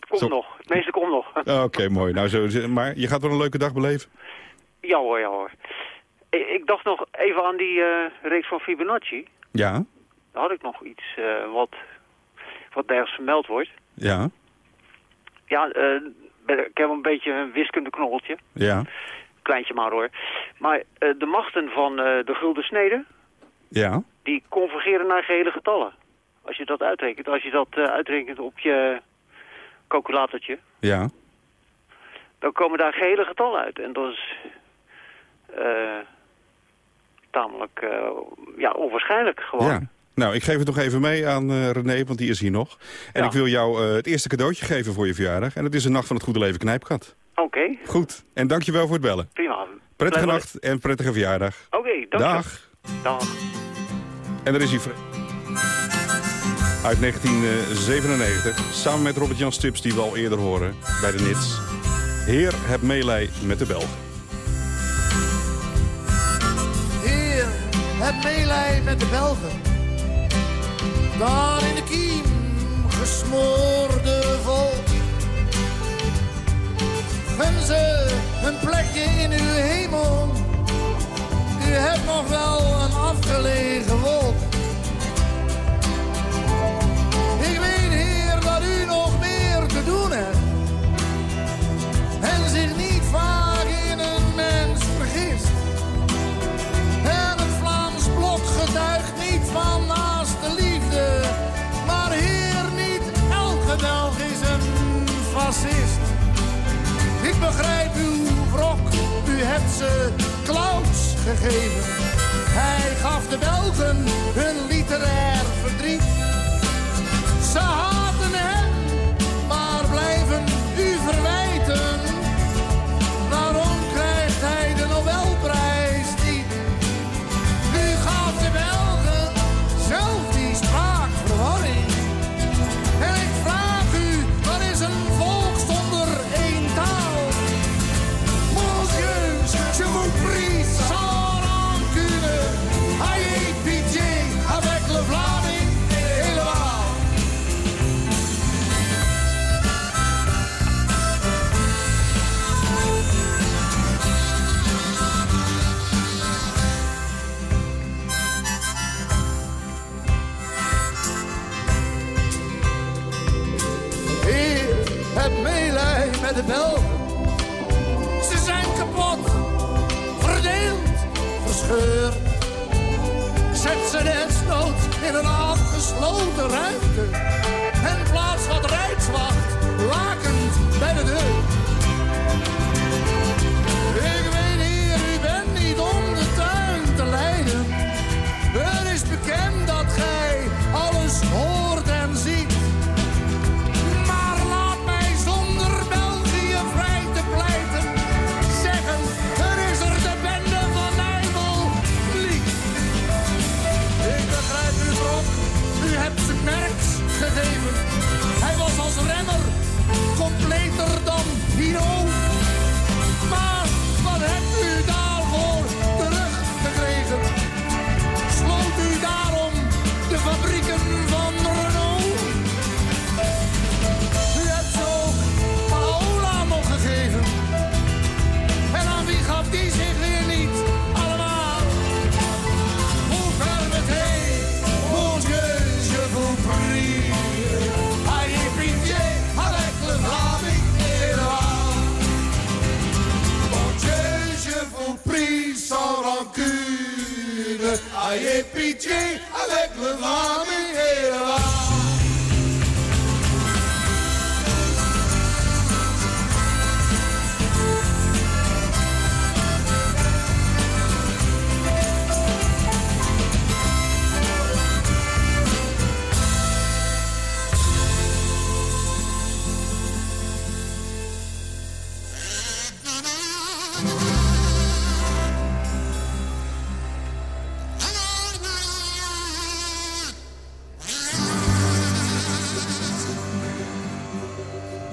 Komt Zo. nog. Het meeste komt nog. Ah, Oké, mooi. Nou, zo, maar je gaat wel een leuke dag beleven? ja hoor, ja hoor. Ik, ik dacht nog even aan die eh, reeks van Fibonacci. Ja, Daar had ik nog iets eh, wat, wat nergens vermeld wordt. ja, Ja, eh, ik heb een beetje een wiskundeknolletje. ja, Kleintje maar hoor. Maar de machten van de gulden snede, ja. die convergeren naar gehele getallen. Als je dat uitrekent, als je dat uitrekent op je calculatortje, Ja, dan komen daar gehele getallen uit. En dat is eh, tamelijk eh, ja, onwaarschijnlijk gewoon. ja. Nou, ik geef het nog even mee aan eh, René, want die is hier nog. En Ja. ik wil jou het eerste cadeautje geven voor je verjaardag. En dat is een Nacht van het Goede Leven Knijpkat. Oké, Goed. En dankjewel voor het bellen. prima. Prettige Blijf nacht en prettige verjaardag. Oké. Dag. Dag. En er is hij. Uit 1997. Samen met Robert-Jan Stips, die we al eerder horen bij de Nits. Heer, heb meelij met de Belgen. Heer, heb meelij met de Belgen. Daar in de kiem gesmoorde volk. Gun ze een plekje in uw hemel. U hebt nog wel een afgelegen wolk. En zich niet vaak in een mens vergist. En het Vlaams blok getuigt niet van naaste liefde. Maar Heer, niet elke Belg is een fascist. Ik begrijp uw wrok, u hebt ze Klaus gegeven. Hij gaf de Belgen hun literair verdriet. Ze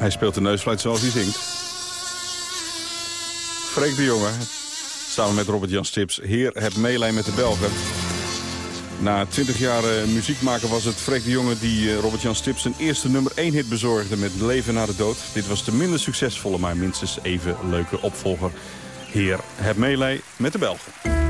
Hij speelt de neusfluit zoals hij zingt. Freek de Jonge, samen met Robert-Jan Stips. Heer, heb meelijn met de Belgen. Na 20 jaar eh, muziek maken was het Freek de Jonge die eh, Robert-Jan Stips zijn eerste nummer 1 hit bezorgde met Leven na de dood. Dit was de minder succesvolle, maar minstens even leuke opvolger. Heer, heb meelij met de Belgen.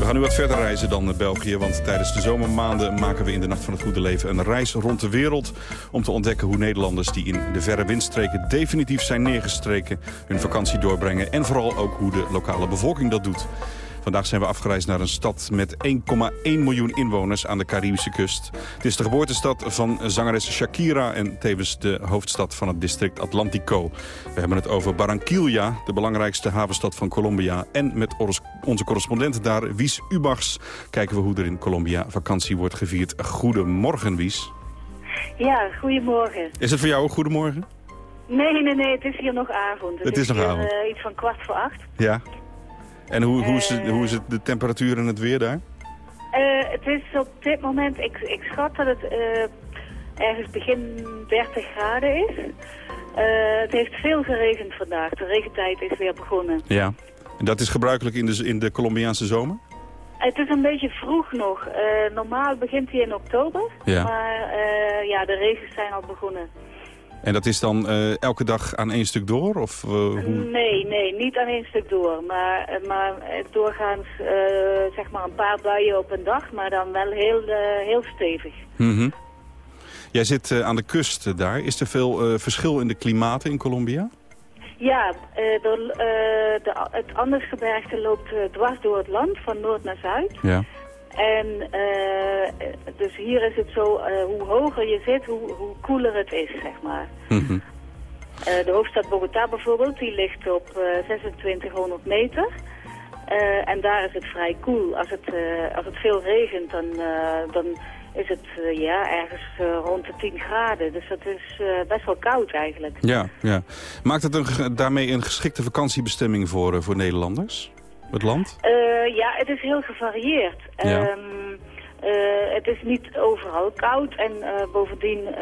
We gaan nu wat verder reizen dan België, want tijdens de zomermaanden maken we in de Nacht van het Goede Leven een reis rond de wereld om te ontdekken hoe Nederlanders die in de verre windstreken definitief zijn neergestreken hun vakantie doorbrengen en vooral ook hoe de lokale bevolking dat doet. Vandaag zijn we afgereisd naar een stad met 1,1 miljoen inwoners aan de Caribische kust. Het is de geboortestad van zangeres Shakira en tevens de hoofdstad van het district Atlantico. We hebben het over Barranquilla, de belangrijkste havenstad van Colombia. En met onze correspondent daar, Wies Ubachs, kijken we hoe er in Colombia vakantie wordt gevierd. Goedemorgen, Wies. Ja, goedemorgen. Is het voor jou ook goedemorgen? Nee, nee, nee, het is hier nog avond. Het is nog hier, avond. eh, iets van kwart voor acht. Ja. En hoe, hoe, is het, Eh. hoe is het de temperatuur en het weer daar? Eh, het is op dit moment, ik, ik schat dat het eh, ergens begin 30 graden is. Het heeft veel geregend vandaag. De regentijd is weer begonnen. Ja. En dat is gebruikelijk in de, in de Colombiaanse zomer? Het is een beetje vroeg nog. Normaal begint hij in oktober. Ja. Maar ja, de regens zijn al begonnen. En dat is dan eh, elke dag aan één stuk door? Of, eh, hoe? Nee, nee, niet aan één stuk door. Maar, eh, maar doorgaans zeg maar een paar buien op een dag, maar dan wel heel, heel stevig. Mhm. Jij zit aan de kust daar. Is er veel verschil in de klimaten in Colombia? Ja, de, de, het Andesgebergte loopt dwars door het land, van noord naar zuid. Ja. En eh, dus hier is het zo, eh, hoe hoger je zit, hoe, hoe koeler het is, zeg maar. Mhm. Eh, de hoofdstad Bogota bijvoorbeeld, die ligt op eh 2600 meter. En daar is het vrij koel. Als het, als het veel regent, dan, dan is het ja, ergens rond de 10 graden. Dus dat is best wel koud eigenlijk. Ja, ja. Maakt het een, daarmee een geschikte vakantiebestemming voor, voor Nederlanders? Het land? Eh, ja, het is heel gevarieerd. Ja. Ehm, eh, het is niet overal koud en eh, bovendien,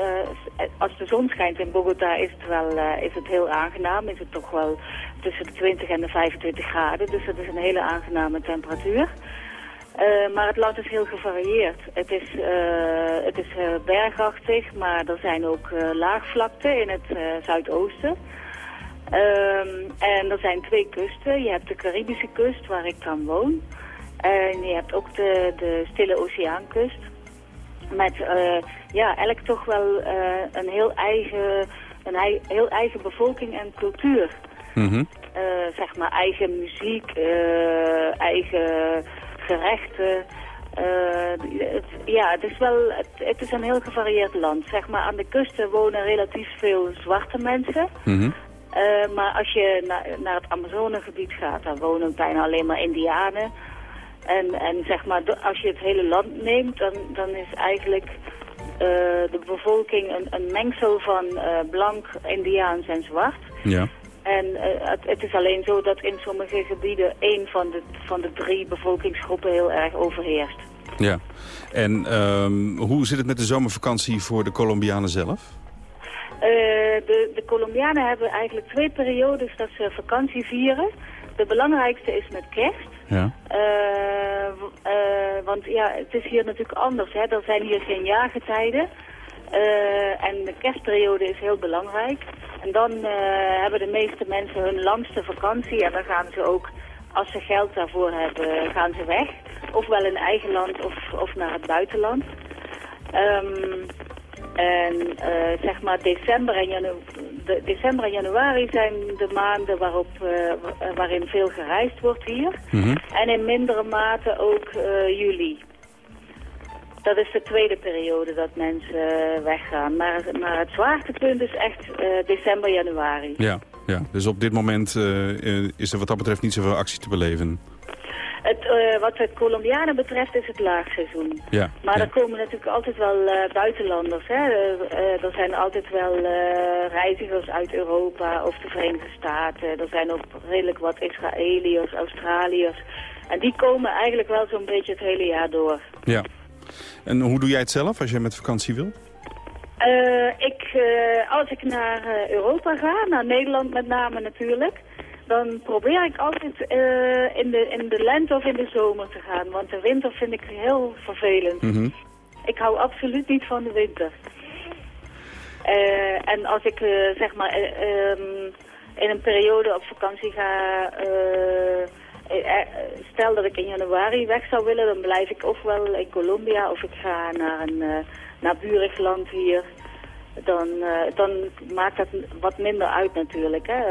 als de zon schijnt in Bogota, is het wel is het heel aangenaam. Is het toch wel tussen de 20 en de 25 graden, dus dat is een hele aangename temperatuur. Maar het land is heel gevarieerd. Het is, het is bergachtig, maar er zijn ook laagvlakten in het zuidoosten. Ehm, en er zijn twee kusten. Je hebt de Caribische kust, waar ik dan woon. En je hebt ook de, de Stille Oceaankust. Met eh, ja, elk toch wel eh, een heel eigen, een heel eigen bevolking en cultuur. Mhm. Eh, zeg maar eigen muziek, eigen gerechten. Het, ja, het is wel, het, het is een heel gevarieerd land. Zeg maar, aan de kusten wonen relatief veel zwarte mensen. Mhm. Eh, maar als je na- naar het Amazonegebied gaat, dan wonen bijna alleen maar Indianen. En, en zeg maar, als je het hele land neemt, dan, dan is eigenlijk eh, de bevolking een, een mengsel van eh, blank, Indiaans en zwart. Ja. En het, het is alleen zo dat in sommige gebieden één van de, van de drie bevolkingsgroepen heel erg overheerst. ja. En ehm, hoe zit het met de zomervakantie voor de Colombianen zelf? Eh, de, de Colombianen hebben eigenlijk twee periodes dat ze vakantie vieren. De belangrijkste is met kerst. Ja. Eh, eh, want ja, het is hier natuurlijk anders. Hè. Er zijn hier geen jaargetijden. En de kerstperiode is heel belangrijk. En dan hebben de meeste mensen hun langste vakantie. En dan gaan ze ook, als ze geld daarvoor hebben, gaan ze weg. Ofwel in eigen land of, of naar het buitenland. Ehm, en eh, zeg maar december en, janu de, december en januari zijn de maanden waarop, eh, wa- waarin veel gereisd wordt hier. Mhm. En in mindere mate ook eh, juli. Dat is de tweede periode dat mensen eh, weggaan. Maar, maar het zwaartepunt is echt eh, december, januari. Ja, ja. Dus op dit moment eh, eh, is er wat dat betreft niet zoveel actie te beleven. Het, eh, wat de Colombianen betreft is het laagseizoen. Ja. Maar ja. er komen natuurlijk altijd wel eh, buitenlanders. Hè? Eh, er zijn altijd wel reizigers uit Europa of de Verenigde Staten. Er zijn ook redelijk wat Israëliërs, Australiërs. En die komen eigenlijk wel zo'n beetje het hele jaar door. ja. En hoe doe jij het zelf als jij met vakantie wil? Eh, ik, als ik naar Europa ga, naar Nederland met name natuurlijk, dan probeer ik altijd eh, in, de, in de lente of in de zomer te gaan. Want de winter vind ik heel vervelend. Mhm. Ik hou absoluut niet van de winter. Eh, en als ik eh, zeg maar eh, ehm, in een periode op vakantie ga, stel dat ik in januari weg zou willen, dan blijf ik ofwel in Colombia of ik ga naar een uh, naburig land hier. Dan, dan maakt dat wat minder uit natuurlijk. Hè?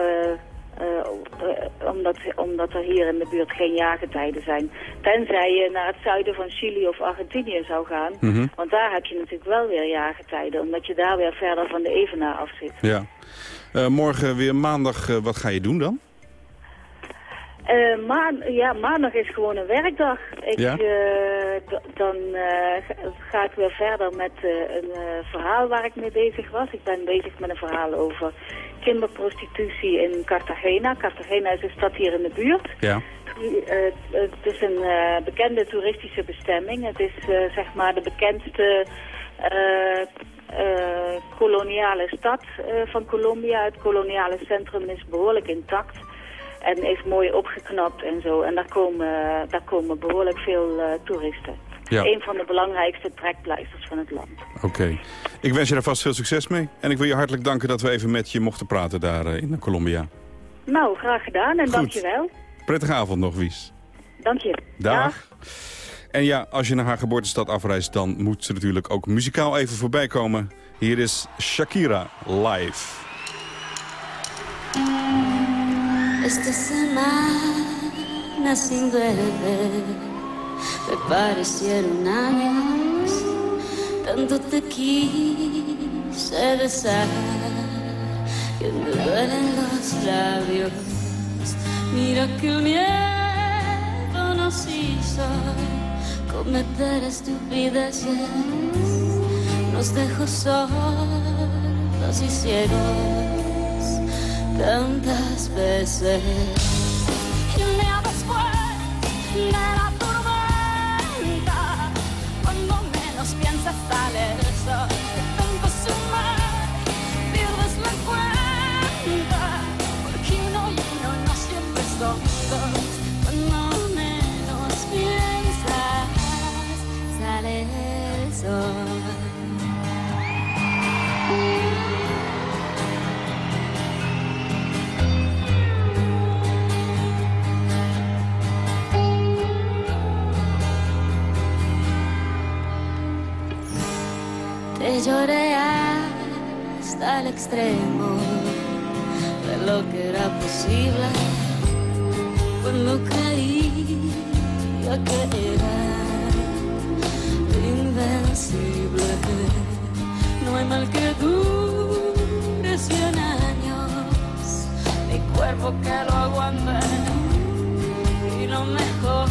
Uh, omdat, omdat er hier in de buurt geen jaargetijden zijn. Tenzij je naar het zuiden van Chili of Argentinië zou gaan. Mhm. Mm -hmm. Want daar heb je natuurlijk wel weer jaargetijden. Omdat je daar weer verder van de evenaar af zit. Ja. Uh, morgen weer maandag. Uh, wat ga je doen dan? Maan, ja, maandag is gewoon een werkdag. Ik, ja? dan ga ik weer verder met een verhaal waar ik mee bezig was. Ik ben bezig met een verhaal over kinderprostitutie in Cartagena. Cartagena is een stad hier in de buurt. Ja. Uh, het is een uh, bekende toeristische bestemming. Het is uh, zeg maar de bekendste koloniale stad van Colombia. Het koloniale centrum is behoorlijk intact. En is mooi opgeknapt en zo. En daar komen, daar komen behoorlijk veel eh, toeristen. Ja. Een van de belangrijkste trekpleisters van het land. Oké. Ik wens je daar vast veel succes mee. En ik wil je hartelijk danken dat we even met je mochten praten daar eh, in Colombia. Nou, graag gedaan en Goed. dankjewel. Prettige avond nog, Wies. Dank je. Dag. En ja, als je naar haar geboortestad afreist, dan moet ze natuurlijk ook muzikaal even voorbij komen. Hier is Shakira live. Esta semana sin duerme me parecieron años, tanto te quise besar que me duelen los labios. Mira que el miedo nos hizo cometer estupideces, nos dejó solos y ciegos tantas veces. Menos piensas sale el sol, extremo de lo que era posible cuando creía que era invencible. No hay mal que dure cien años, mi cuerpo que lo aguante y lo mejor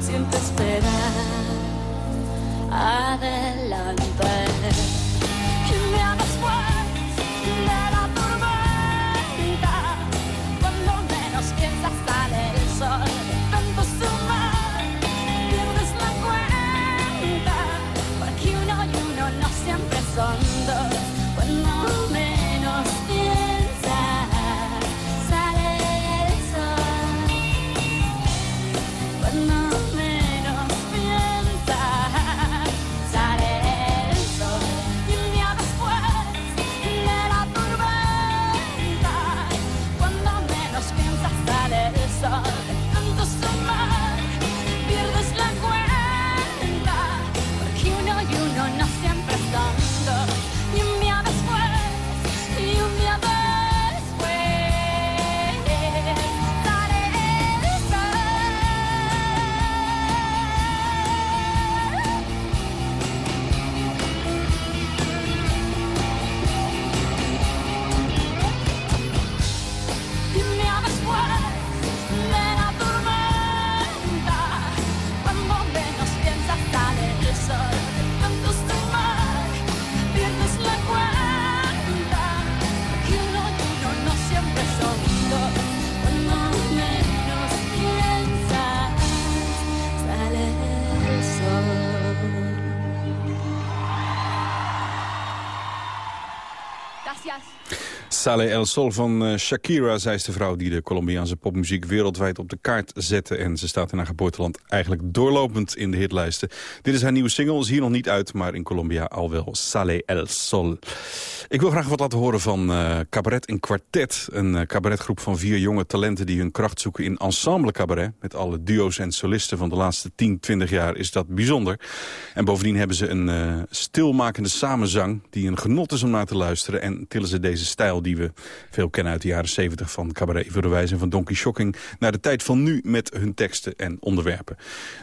siempre esperar adelante. Día después menos piensas sale el sol, Sale El Sol van eh, Shakira. Zij is de vrouw die de Colombiaanse popmuziek wereldwijd op de kaart zette. En ze staat in haar geboorteland eigenlijk doorlopend in de hitlijsten. Dit is haar nieuwe single, is hier nog niet uit, maar in Colombia al wel. Sale El Sol. Ik wil graag wat laten horen van eh, Cabaret in Quartet. Een eh, cabaretgroep van vier jonge talenten die hun kracht zoeken in ensemble cabaret. Met alle duo's en solisten van de laatste 10, 20 jaar is dat bijzonder. En bovendien hebben ze een stilmakende samenzang die een genot is om naar te luisteren. En tillen ze deze stijl die we veel kennen uit de jaren 70 van Cabaret Wijze en van Donkey Shocking... naar de tijd van nu met hun teksten en onderwerpen.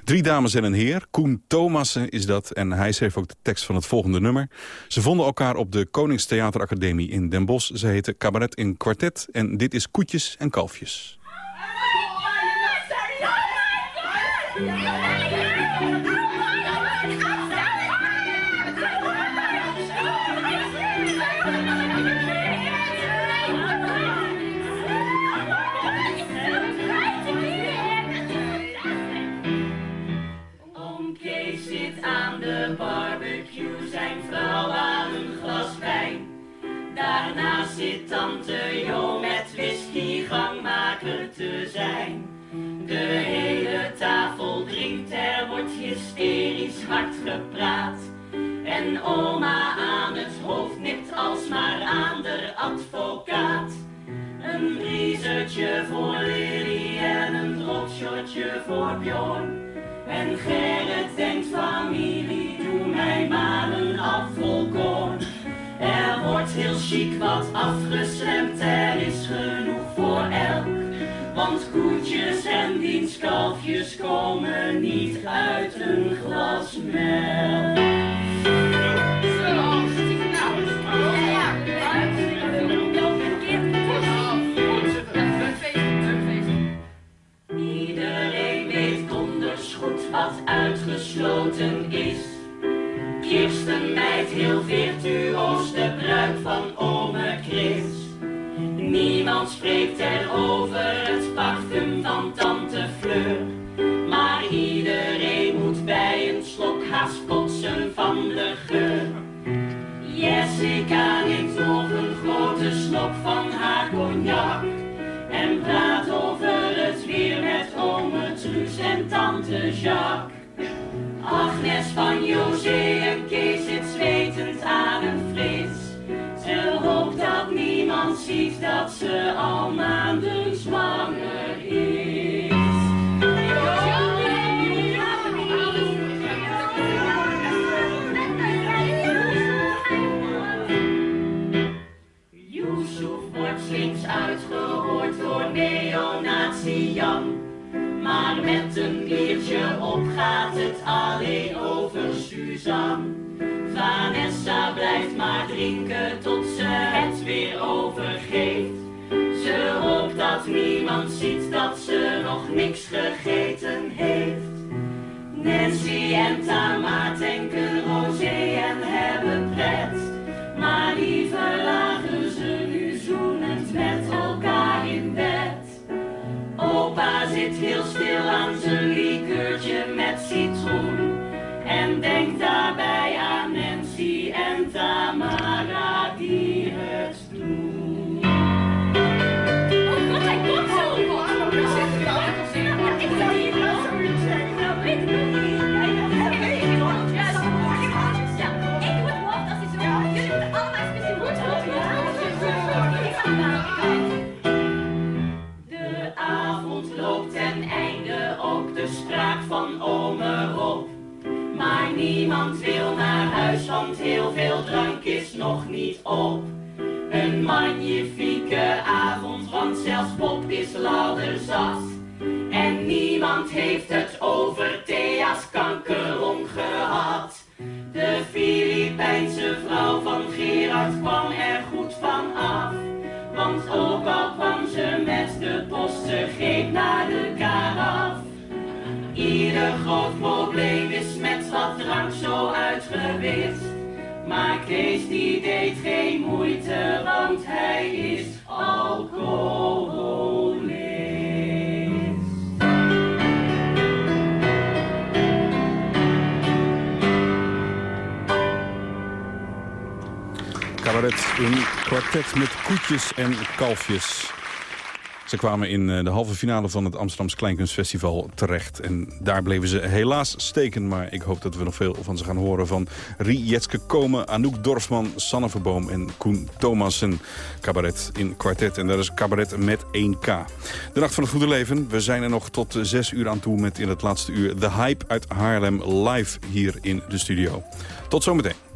Drie dames en een heer. Koen Thomassen is dat en hij schreef ook de tekst van het volgende nummer. Ze vonden elkaar op de Koningstheateracademie in Den Bosch. Ze heten Cabaret in Kwartet en dit is Koetjes en Kalfjes. Oom zit tante Jo met whisky gangmaker te zijn. De hele tafel drinkt, er wordt hysterisch hard gepraat. En oma aan het hoofd nipt alsmaar aan de advocaat. Een briezertje voor Lily en een dropshotje voor Bjorn. En Gerrit denkt familie, doe mij maar heel chic wat afgeslemd, er is genoeg voor elk. Want koetjes en dienstkalfjes komen niet uit een glas melk. Iedereen weet donders goed wat uitgesloten is. Kirsten meid heel virtuoos de bruid van ome Chris. Niemand spreekt er over het parfum van tante Fleur. Maar iedereen moet bij een slok haast kotsen van de geur. Jessica neemt nog een grote slok van haar cognac. En praat over het weer met ome Truus en tante Jacques. Agnes van José Vanessa blijft maar drinken tot ze het weer overgeeft. Ze hoopt dat niemand ziet dat ze nog niks gegeten heeft. Nancy en Tama tanken rosé en hebben pret. Maar liever lagen ze nu zoenend met elkaar in bed. Opa zit heel stil aan zijn veel drank is nog niet op. Een magnifieke avond, want zelfs Bob is zat. En niemand heeft het over Thea's kankerom gehad. De Filipijnse vrouw van Gerard kwam er goed van af. Want ook al kwam ze met de post, ze greep naar de karaf. Ieder groot probleem is met wat drank zo uitgewist. Maar Kees die deed geen moeite, want hij is alcoholist. Cabaret in kwartet met koetjes en kalfjes. Ze kwamen in eh, de halve finale van het Amsterdamse Kleinkunstfestival terecht. En daar bleven ze helaas steken. Maar ik hoop dat we nog veel van ze gaan horen. Van Rie Jetske Komen, Anouk Dorfman, Sanne Verboom en Koen Thomassen. Cabaret in kwartet. En dat is cabaret met 1K. De Nacht van het Goede Leven. We zijn er nog tot 6 uur aan toe met in het laatste uur... The Hype uit Haarlem live hier in de studio. Tot zometeen.